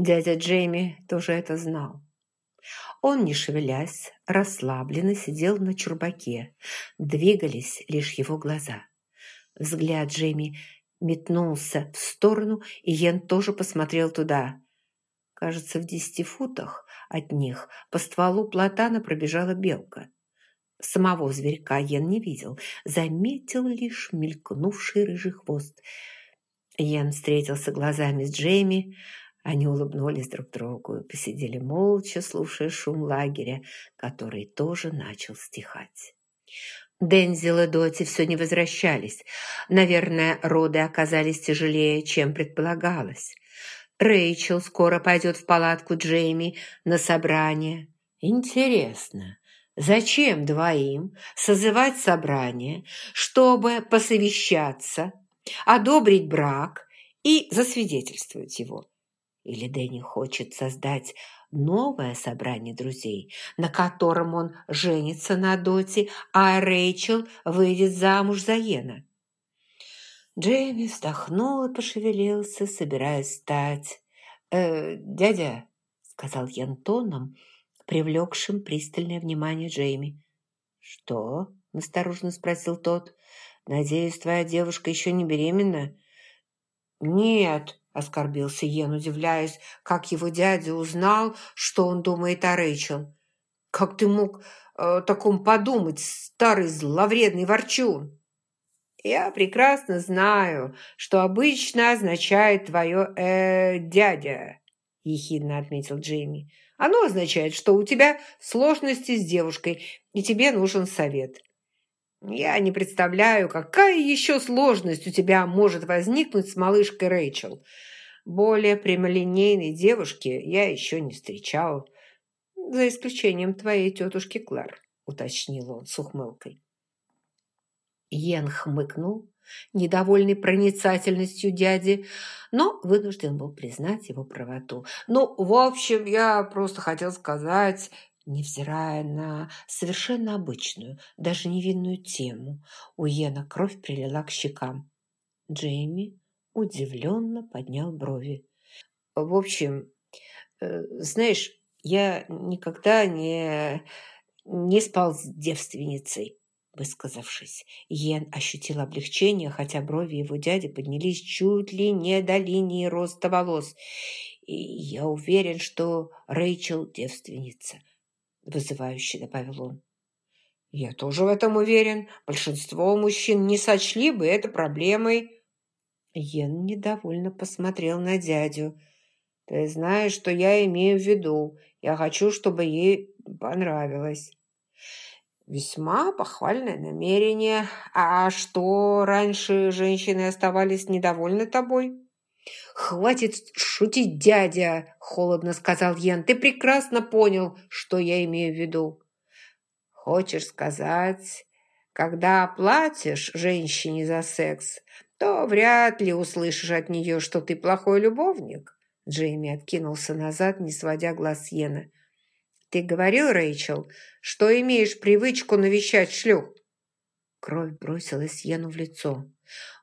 Дядя Джейми тоже это знал. Он, не шевелясь, расслабленно сидел на чурбаке. Двигались лишь его глаза. Взгляд Джейми метнулся в сторону, и Йен тоже посмотрел туда. Кажется, в десяти футах от них по стволу платана пробежала белка. Самого зверька Йен не видел, заметил лишь мелькнувший рыжий хвост. Йен встретился глазами с Джейми, они улыбнулись друг другу и посидели молча, слушая шум лагеря, который тоже начал стихать. Дензил и Доти все не возвращались. Наверное, роды оказались тяжелее, чем предполагалось. Рэйчел скоро пойдет в палатку Джейми на собрание. Интересно, зачем двоим созывать собрание, чтобы посовещаться, одобрить брак и засвидетельствовать его? Или Дэнни хочет создать новое собрание друзей, на котором он женится на Доте, а Рэйчел выйдет замуж за Йена. Джейми вздохнул и пошевелился, собираясь встать. «Э, «Дядя», — сказал Ян тоном, привлекшим пристальное внимание Джейми. «Что?» — настороженно спросил тот. «Надеюсь, твоя девушка еще не беременна?» «Нет», – оскорбился Йен, удивляясь, как его дядя узнал, что он думает о Рэйчел. «Как ты мог о таком подумать, старый зловредный ворчун?» «Я прекрасно знаю, что обычно означает твое э, «дядя», – ехидно отметил Джейми. «Оно означает, что у тебя сложности с девушкой, и тебе нужен совет». «Я не представляю, какая еще сложность у тебя может возникнуть с малышкой Рэйчел. Более прямолинейной девушки я еще не встречал, за исключением твоей тетушки Клар», – уточнил он с ухмылкой. Йен хмыкнул, недовольный проницательностью дяди, но вынужден был признать его правоту. «Ну, в общем, я просто хотел сказать...» Невзирая на совершенно обычную, даже невинную тему, у Йена кровь прилила к щекам. Джейми удивленно поднял брови. «В общем, э, знаешь, я никогда не, не спал с девственницей». Высказавшись, Йен ощутил облегчение, хотя брови его дяди поднялись чуть ли не до линии роста волос. «И я уверен, что Рэйчел девственница вызывающе добавил он. «Я тоже в этом уверен. Большинство мужчин не сочли бы это проблемой». Йен недовольно посмотрел на дядю. «Ты знаешь, что я имею в виду. Я хочу, чтобы ей понравилось». «Весьма похвальное намерение. А что, раньше женщины оставались недовольны тобой?» «Хватит шутить, дядя!» – холодно сказал Йен. «Ты прекрасно понял, что я имею в виду». «Хочешь сказать, когда платишь женщине за секс, то вряд ли услышишь от нее, что ты плохой любовник?» Джейми откинулся назад, не сводя глаз Йена. «Ты говорил, Рэйчел, что имеешь привычку навещать шлюх?» Кровь бросилась Йену в лицо.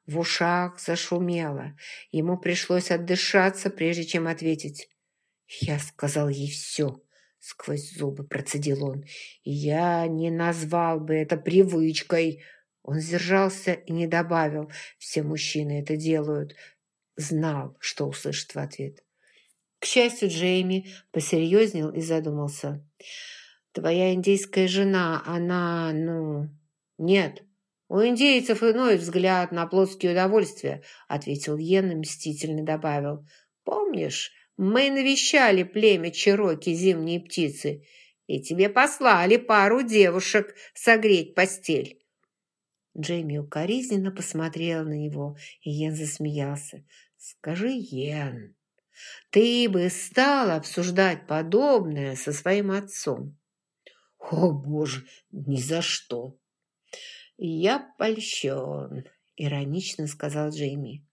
В ушах зашумело. Ему пришлось отдышаться, прежде чем ответить. «Я сказал ей все», — сквозь зубы процедил он. «Я не назвал бы это привычкой». Он сдержался и не добавил. «Все мужчины это делают». Знал, что услышит в ответ. К счастью, Джейми посерьезнел и задумался. «Твоя индейская жена, она, ну...» «Нет, «У индейцев иной взгляд на плотские удовольствия», ответил Йен и мстительно добавил. «Помнишь, мы навещали племя Чероки зимние птицы, и тебе послали пару девушек согреть постель». Джейми укоризненно посмотрел на него, и Йен засмеялся. «Скажи, Йен, ты бы стал обсуждать подобное со своим отцом?» «О, Боже, ни за что!» «Я польщен», – иронично сказал Джейми.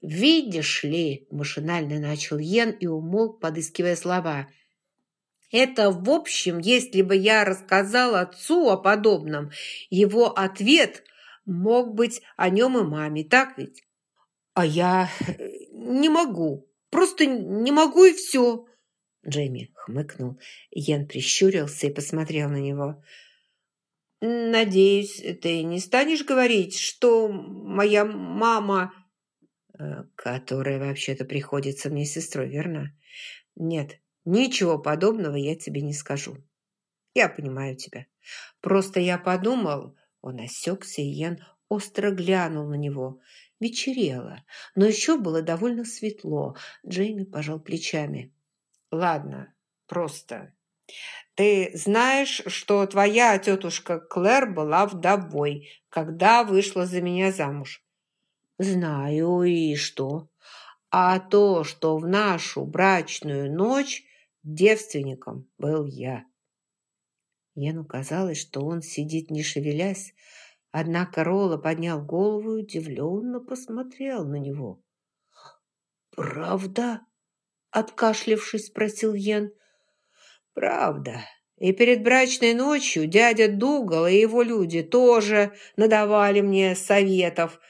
«Видишь ли», – машинально начал Йен и умолк, подыскивая слова. «Это, в общем, если бы я рассказал отцу о подобном, его ответ мог быть о нем и маме, так ведь?» «А я не могу», Просто не могу и все!» Джейми хмыкнул. Йен прищурился и посмотрел на него. «Надеюсь, ты не станешь говорить, что моя мама...» э, «Которая вообще-то приходится мне сестрой, верно?» «Нет, ничего подобного я тебе не скажу. Я понимаю тебя. Просто я подумал...» Он осекся, и Йен остро глянул на него. Вечерело, но еще было довольно светло. Джейми пожал плечами. «Ладно, просто. Ты знаешь, что твоя тетушка Клэр была вдовой, когда вышла за меня замуж?» «Знаю, и что?» «А то, что в нашу брачную ночь девственником был я». Яну казалось, что он сидит не шевелясь, однако Ролла поднял голову и удивленно посмотрел на него. «Правда?» Откашлившись, спросил Йен. «Правда. И перед брачной ночью дядя Дугал и его люди тоже надавали мне советов».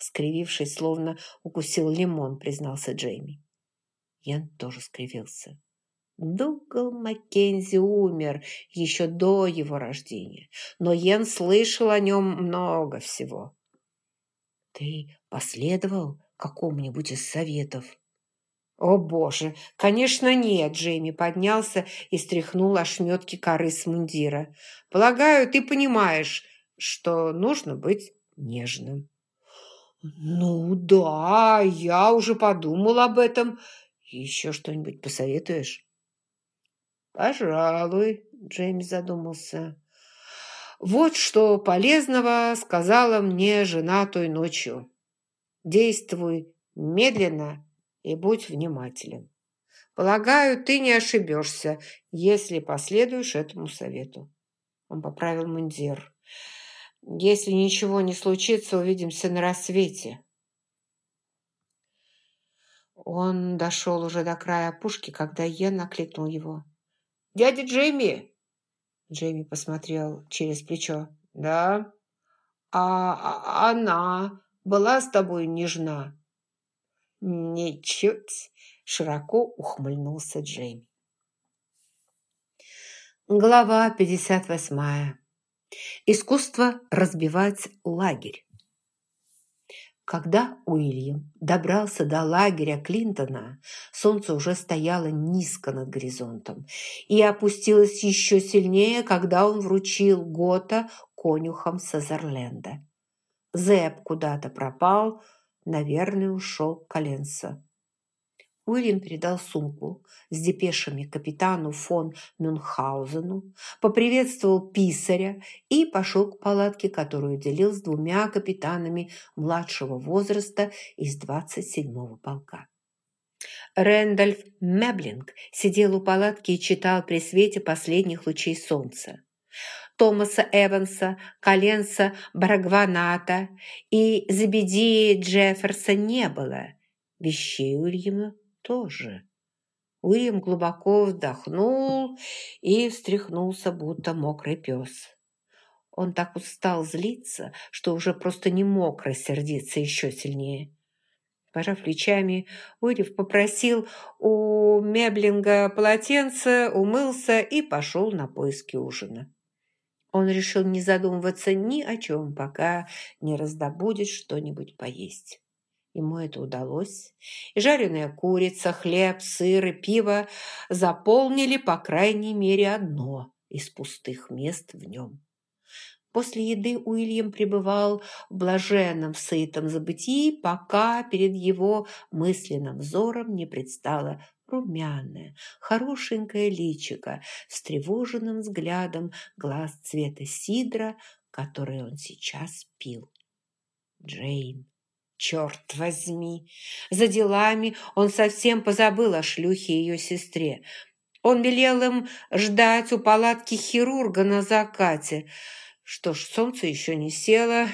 Скривившись, словно укусил лимон, признался Джейми. Йен тоже скривился. Дугал Маккензи умер еще до его рождения, но Йен слышал о нем много всего. «Ты последовал какому-нибудь из советов?» «О, боже! Конечно, нет!» Джейми поднялся и стряхнул ошметки коры с мундира. «Полагаю, ты понимаешь, что нужно быть нежным». «Ну да, я уже подумал об этом. Еще что-нибудь посоветуешь?» «Пожалуй», — Джейми задумался. «Вот что полезного сказала мне жена той ночью. Действуй медленно и будь внимателен. Полагаю, ты не ошибешься, если последуешь этому совету. Он поправил мундир. Если ничего не случится, увидимся на рассвете. Он дошел уже до края опушки, когда Йен накликнул его. «Дядя Джейми!» Джейми посмотрел через плечо. «Да? А, а она была с тобой нежна?» «Ничуть!» – широко ухмыльнулся Джейми. Глава 58. Искусство разбивать лагерь. Когда Уильям добрался до лагеря Клинтона, солнце уже стояло низко над горизонтом и опустилось еще сильнее, когда он вручил Гота конюхам Сазерленда. Зэп куда-то пропал, Наверное, ушел Коленса. Уильям передал сумку с депешами капитану фон Мюнхгаузену, поприветствовал писаря и пошел к палатке, которую делил с двумя капитанами младшего возраста из 27-го полка. Рэндальф Меблинг сидел у палатки и читал при свете последних лучей солнца. Томаса Эванса, Коленса Барагваната и Забедии Джефферса не было. Вещей Уильяма тоже. Уильям глубоко вздохнул и встряхнулся, будто мокрый пес. Он так устал злиться, что уже просто не мог рассердиться еще сильнее. Пожав плечами, Уильям попросил у Меблинга полотенце, умылся и пошел на поиски ужина. Он решил не задумываться ни о чем, пока не раздобудет что-нибудь поесть. Ему это удалось, и жареная курица, хлеб, сыр и пиво заполнили, по крайней мере, одно из пустых мест в нем. После еды Уильям пребывал в блаженном сытом забытии, пока перед его мысленным взором не предстала румяное, хорошенькое личико с тревоженным взглядом глаз цвета сидра, который он сейчас пил. Джейн. Черт возьми! За делами он совсем позабыл о шлюхе и ее сестре. Он велел им ждать у палатки хирурга на закате. Что ж, солнце еще не село,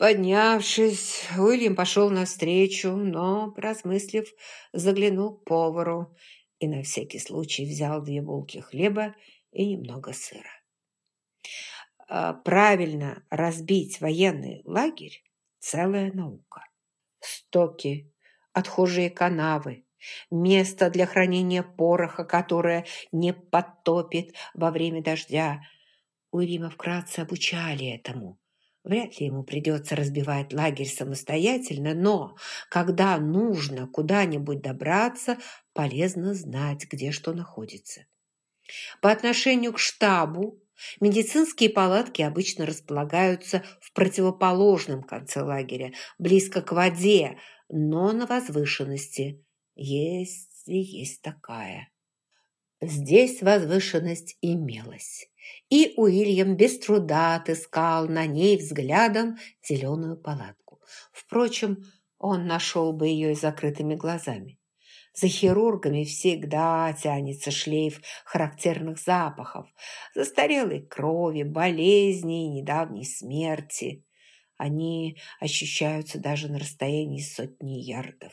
Поднявшись, Уильям пошел навстречу, но, размыслив, заглянул к повару и на всякий случай взял две булки хлеба и немного сыра. А, правильно разбить военный лагерь – целая наука. Стоки, отхожие канавы, место для хранения пороха, которое не подтопит во время дождя. Уильяма вкратце обучали этому. Вряд ли ему придется разбивать лагерь самостоятельно, но когда нужно куда-нибудь добраться, полезно знать, где что находится. По отношению к штабу медицинские палатки обычно располагаются в противоположном конце лагеря, близко к воде, но на возвышенности, если есть такая. Здесь возвышенность имелась и Уильям без труда отыскал на ней взглядом зеленую палатку. Впрочем, он нашел бы ее и закрытыми глазами. За хирургами всегда тянется шлейф характерных запахов, застарелой крови, болезней недавней смерти. Они ощущаются даже на расстоянии сотни ярдов.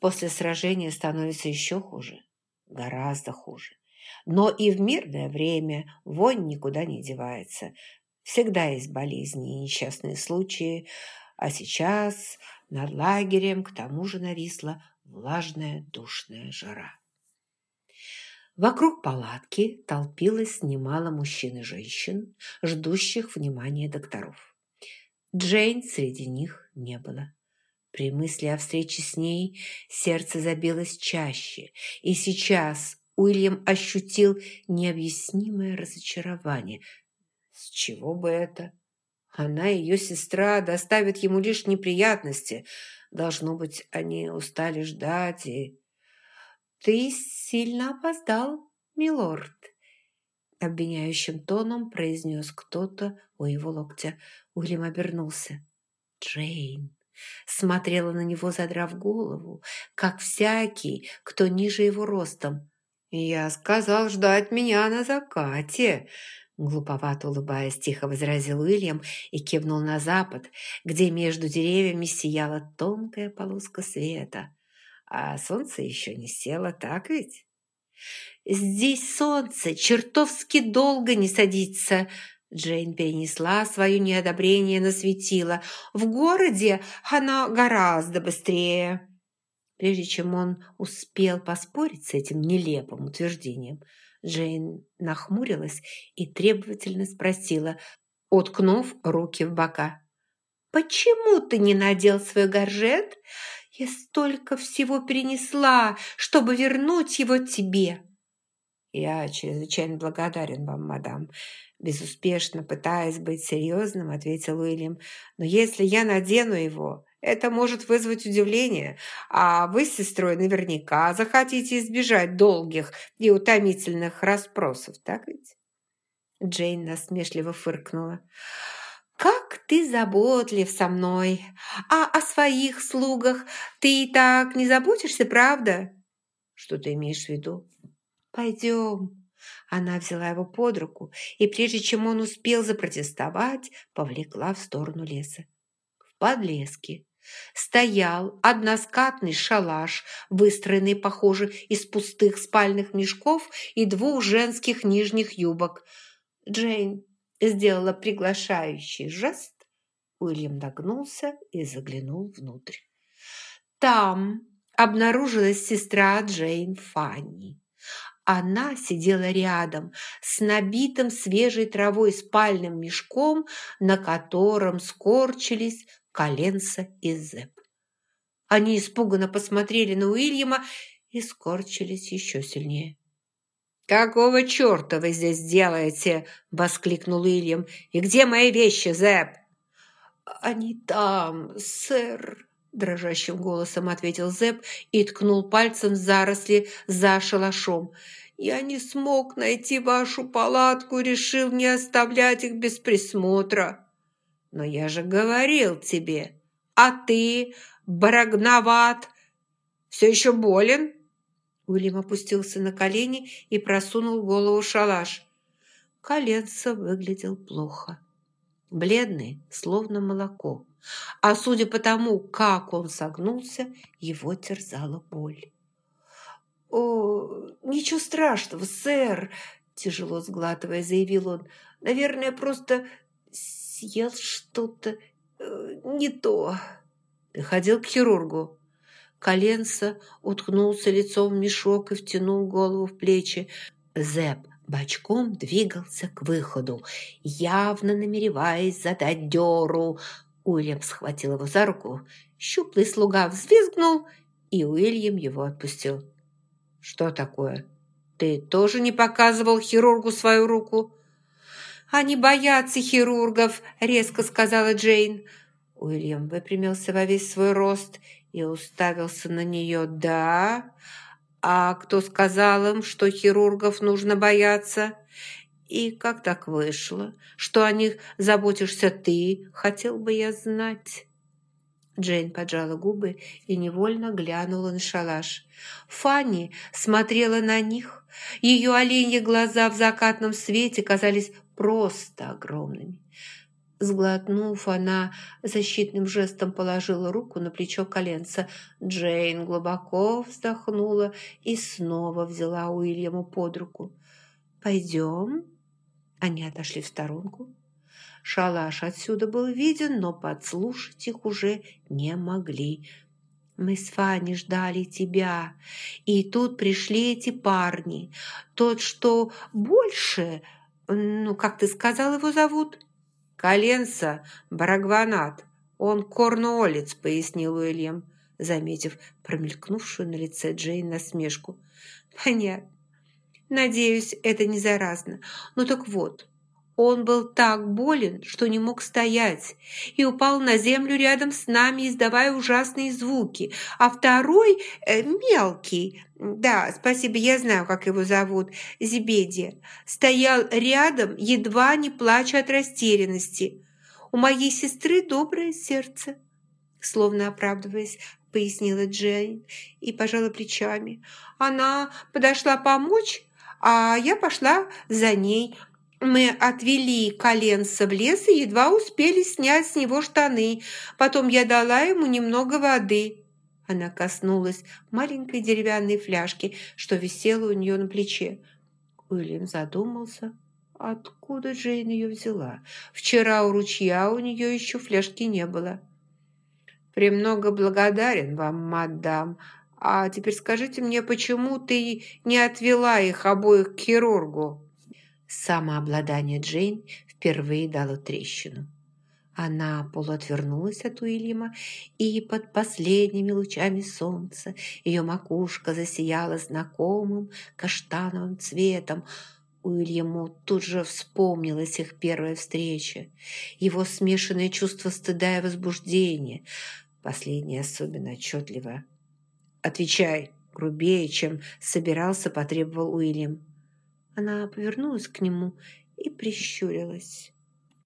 После сражения становится еще хуже, гораздо хуже. Но и в мирное время вонь никуда не девается. Всегда есть болезни и несчастные случаи, а сейчас над лагерем к тому же нависла влажная душная жара. Вокруг палатки толпилось немало мужчин и женщин, ждущих внимания докторов. Джейн среди них не было. При мысли о встрече с ней сердце забилось чаще, и сейчас Уильям ощутил необъяснимое разочарование. С чего бы это? Она и ее сестра доставят ему лишь неприятности. Должно быть, они устали ждать и... «Ты сильно опоздал, милорд», — обвиняющим тоном произнес кто-то у его локтя. Уильям обернулся. «Джейн» смотрела на него, задрав голову, как всякий, кто ниже его ростом. «Я сказал ждать меня на закате», Глуповато улыбаясь, тихо возразил Уильям и кивнул на запад, где между деревьями сияла тонкая полоска света. А солнце еще не село, так ведь? «Здесь солнце чертовски долго не садится», Джейн перенесла свое неодобрение на светило. «В городе оно гораздо быстрее». Прежде чем он успел поспорить с этим нелепым утверждением, Джейн нахмурилась и требовательно спросила, уткнув руки в бока. «Почему ты не надел свой горжет? Я столько всего перенесла, чтобы вернуть его тебе!» «Я чрезвычайно благодарен вам, мадам», безуспешно пытаясь быть серьезным, ответил Уильям. «Но если я надену его, это может вызвать удивление, а вы с сестрой наверняка захотите избежать долгих и утомительных расспросов, так ведь?» Джейн насмешливо фыркнула. «Как ты заботлив со мной! А о своих слугах ты и так не заботишься, правда?» «Что ты имеешь в виду?» «Пойдем». Она взяла его под руку и, прежде чем он успел запротестовать, повлекла в сторону леса. В подлеске стоял односкатный шалаш, выстроенный, похоже, из пустых спальных мешков и двух женских нижних юбок. Джейн сделала приглашающий жест. Уильям нагнулся и заглянул внутрь. Там обнаружилась сестра Джейн Фанни. Она сидела рядом с набитым свежей травой спальным мешком, на котором скорчились коленца и Зэп. Они испуганно посмотрели на Уильяма и скорчились еще сильнее. «Какого черта вы здесь делаете?» – воскликнул Уильям. «И где мои вещи, Зэп?» «Они там, сэр», – дрожащим голосом ответил Зэп и ткнул пальцем в заросли за шалашом. «Я не смог найти вашу палатку, решил не оставлять их без присмотра». Но я же говорил тебе, а ты, барагноват, все еще болен?» Уильям опустился на колени и просунул голову шалаш. Коленца выглядел плохо. Бледный, словно молоко. А судя по тому, как он согнулся, его терзала боль. «О, ничего страшного, сэр!» Тяжело сглатывая, заявил он. «Наверное, просто съел что-то э, не то. Ты ходил к хирургу? Коленца уткнулся лицом в мешок и втянул голову в плечи. Зэп бочком двигался к выходу, явно намереваясь задать дёру. Уильям схватил его за руку, щуплый слуга взвизгнул, и Уильям его отпустил. «Что такое? Ты тоже не показывал хирургу свою руку?» «Они боятся хирургов», — резко сказала Джейн. Уильям выпрямился во весь свой рост и уставился на нее. «Да? А кто сказал им, что хирургов нужно бояться? И как так вышло, что о них заботишься ты, хотел бы я знать?» Джейн поджала губы и невольно глянула на шалаш. Фанни смотрела на них. Ее оленьи глаза в закатном свете казались просто огромными. Сглотнув, она защитным жестом положила руку на плечо коленца. Джейн глубоко вздохнула и снова взяла Уильяму под руку. «Пойдем?» Они отошли в сторонку. Шалаш отсюда был виден, но подслушать их уже не могли. «Мы с Фанни ждали тебя, и тут пришли эти парни. Тот, что больше, ну, как ты сказал, его зовут?» «Коленца Барагванат. Он корнуолец», — пояснил Уильям, заметив промелькнувшую на лице Джейн насмешку. «Понятно. Надеюсь, это не заразно. Ну так вот, он был так болен, что не мог стоять, и упал на землю рядом с нами, издавая ужасные звуки. А второй, э, мелкий, да, спасибо, я знаю, как его зовут, Зибедия, стоял рядом, едва не плача от растерянности. У моей сестры доброе сердце, словно оправдываясь, пояснила Джейн и пожала плечами. Она подошла помочь, а я пошла за ней, мы отвели коленца в лес и едва успели снять с него штаны. Потом я дала ему немного воды. Она коснулась маленькой деревянной фляжки, что висела у нее на плече. Уильям задумался, откуда Джейн ее взяла. Вчера у ручья у нее еще фляжки не было. «Премного благодарен вам, мадам. А теперь скажите мне, почему ты не отвела их обоих к хирургу?» Самообладание Джейн впервые дало трещину. Она полуотвернулась от Уильяма, и под последними лучами солнца ее макушка засияла знакомым каштановым цветом. Уильяму тут же вспомнилась их первая встреча, его смешанное чувство стыда и возбуждения, последнее особенно отчетливо. «Отвечай!» грубее, чем собирался, потребовал Уильям. Она повернулась к нему и прищурилась.